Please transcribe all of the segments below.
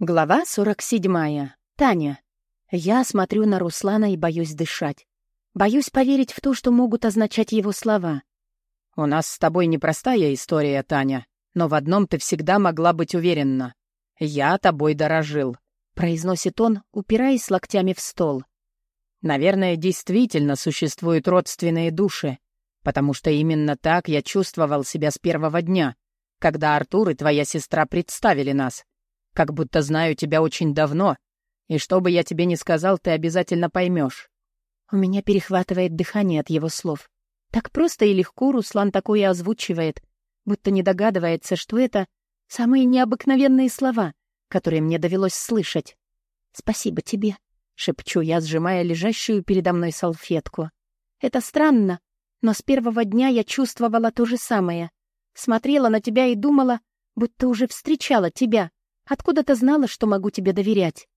Глава 47. Таня. Я смотрю на Руслана и боюсь дышать. Боюсь поверить в то, что могут означать его слова. «У нас с тобой непростая история, Таня, но в одном ты всегда могла быть уверена. Я тобой дорожил», — произносит он, упираясь локтями в стол. «Наверное, действительно существуют родственные души, потому что именно так я чувствовал себя с первого дня, когда Артур и твоя сестра представили нас» как будто знаю тебя очень давно, и что бы я тебе ни сказал, ты обязательно поймешь. У меня перехватывает дыхание от его слов. Так просто и легко Руслан такое озвучивает, будто не догадывается, что это самые необыкновенные слова, которые мне довелось слышать. «Спасибо тебе», — шепчу я, сжимая лежащую передо мной салфетку. «Это странно, но с первого дня я чувствовала то же самое. Смотрела на тебя и думала, будто уже встречала тебя. Откуда ты знала, что могу тебе доверять?»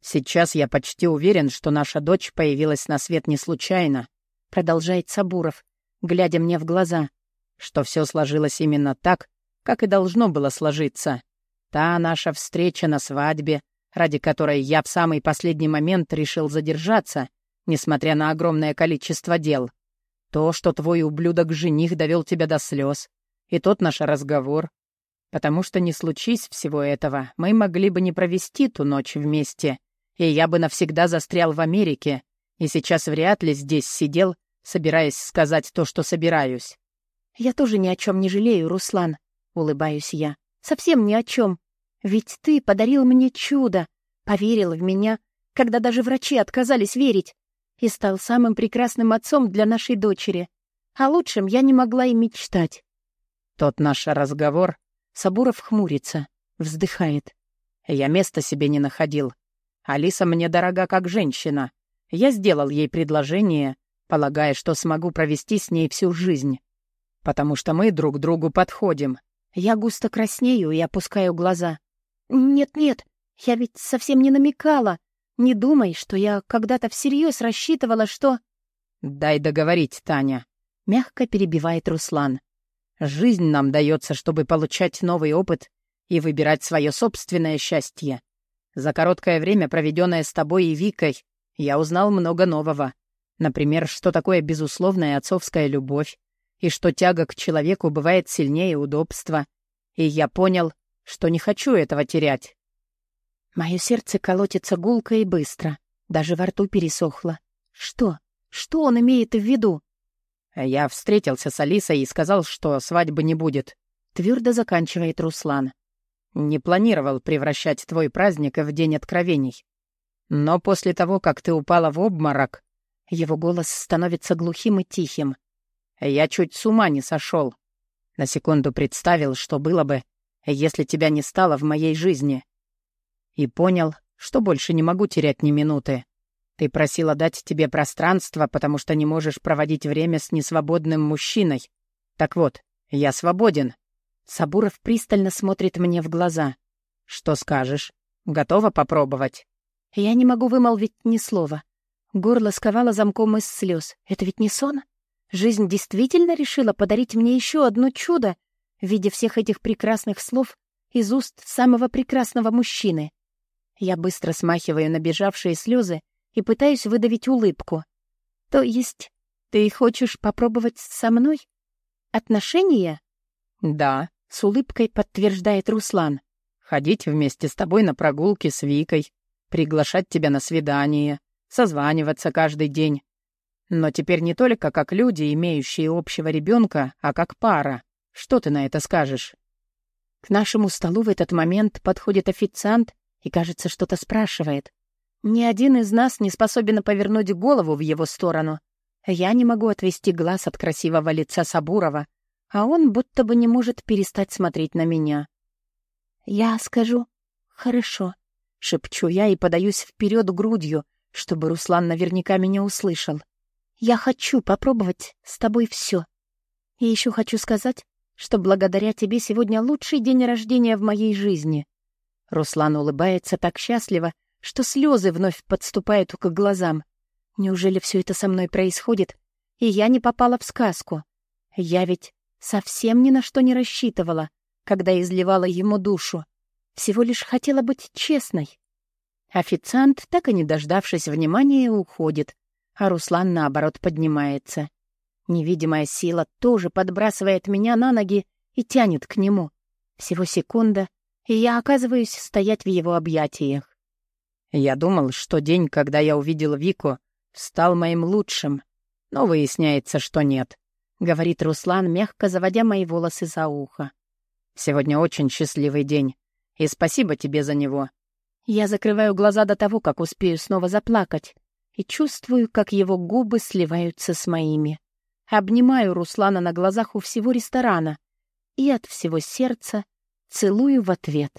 «Сейчас я почти уверен, что наша дочь появилась на свет не случайно», — продолжает Сабуров, глядя мне в глаза, что все сложилось именно так, как и должно было сложиться. Та наша встреча на свадьбе, ради которой я в самый последний момент решил задержаться, несмотря на огромное количество дел. То, что твой ублюдок-жених довел тебя до слез, и тот наш разговор, Потому что не случись всего этого, мы могли бы не провести ту ночь вместе, и я бы навсегда застрял в Америке, и сейчас вряд ли здесь сидел, собираясь сказать то, что собираюсь. «Я тоже ни о чем не жалею, Руслан», — улыбаюсь я. «Совсем ни о чем. Ведь ты подарил мне чудо, поверил в меня, когда даже врачи отказались верить, и стал самым прекрасным отцом для нашей дочери. А лучшим я не могла и мечтать». Тот наш разговор Сабуров хмурится, вздыхает. «Я места себе не находил. Алиса мне дорога как женщина. Я сделал ей предложение, полагая, что смогу провести с ней всю жизнь. Потому что мы друг другу подходим». Я густо краснею и опускаю глаза. «Нет-нет, я ведь совсем не намекала. Не думай, что я когда-то всерьез рассчитывала, что...» «Дай договорить, Таня», — мягко перебивает Руслан. Жизнь нам дается, чтобы получать новый опыт и выбирать свое собственное счастье. За короткое время, проведенное с тобой и Викой, я узнал много нового. Например, что такое безусловная отцовская любовь, и что тяга к человеку бывает сильнее удобства. И я понял, что не хочу этого терять. Мое сердце колотится гулко и быстро, даже во рту пересохло. Что? Что он имеет в виду? «Я встретился с Алисой и сказал, что свадьбы не будет», — твердо заканчивает Руслан. «Не планировал превращать твой праздник в день откровений. Но после того, как ты упала в обморок...» Его голос становится глухим и тихим. «Я чуть с ума не сошел. На секунду представил, что было бы, если тебя не стало в моей жизни. И понял, что больше не могу терять ни минуты. Ты просила дать тебе пространство, потому что не можешь проводить время с несвободным мужчиной. Так вот, я свободен». Сабуров пристально смотрит мне в глаза. «Что скажешь? Готова попробовать?» Я не могу вымолвить ни слова. Горло сковало замком из слез. Это ведь не сон? Жизнь действительно решила подарить мне еще одно чудо в виде всех этих прекрасных слов из уст самого прекрасного мужчины. Я быстро смахиваю набежавшие слезы и пытаюсь выдавить улыбку. «То есть ты хочешь попробовать со мной? Отношения?» «Да», — с улыбкой подтверждает Руслан. «Ходить вместе с тобой на прогулки с Викой, приглашать тебя на свидание, созваниваться каждый день. Но теперь не только как люди, имеющие общего ребенка, а как пара. Что ты на это скажешь?» К нашему столу в этот момент подходит официант и, кажется, что-то спрашивает. Ни один из нас не способен повернуть голову в его сторону. Я не могу отвести глаз от красивого лица Сабурова, а он будто бы не может перестать смотреть на меня. «Я скажу «хорошо», — шепчу я и подаюсь вперед грудью, чтобы Руслан наверняка меня услышал. «Я хочу попробовать с тобой все. И еще хочу сказать, что благодаря тебе сегодня лучший день рождения в моей жизни». Руслан улыбается так счастливо, что слезы вновь подступают к глазам. Неужели все это со мной происходит, и я не попала в сказку? Я ведь совсем ни на что не рассчитывала, когда изливала ему душу. Всего лишь хотела быть честной. Официант, так и не дождавшись внимания, уходит, а Руслан, наоборот, поднимается. Невидимая сила тоже подбрасывает меня на ноги и тянет к нему. Всего секунда, и я оказываюсь стоять в его объятиях. Я думал, что день, когда я увидел Вику, стал моим лучшим, но выясняется, что нет, — говорит Руслан, мягко заводя мои волосы за ухо. Сегодня очень счастливый день, и спасибо тебе за него. Я закрываю глаза до того, как успею снова заплакать, и чувствую, как его губы сливаются с моими. Обнимаю Руслана на глазах у всего ресторана и от всего сердца целую в ответ.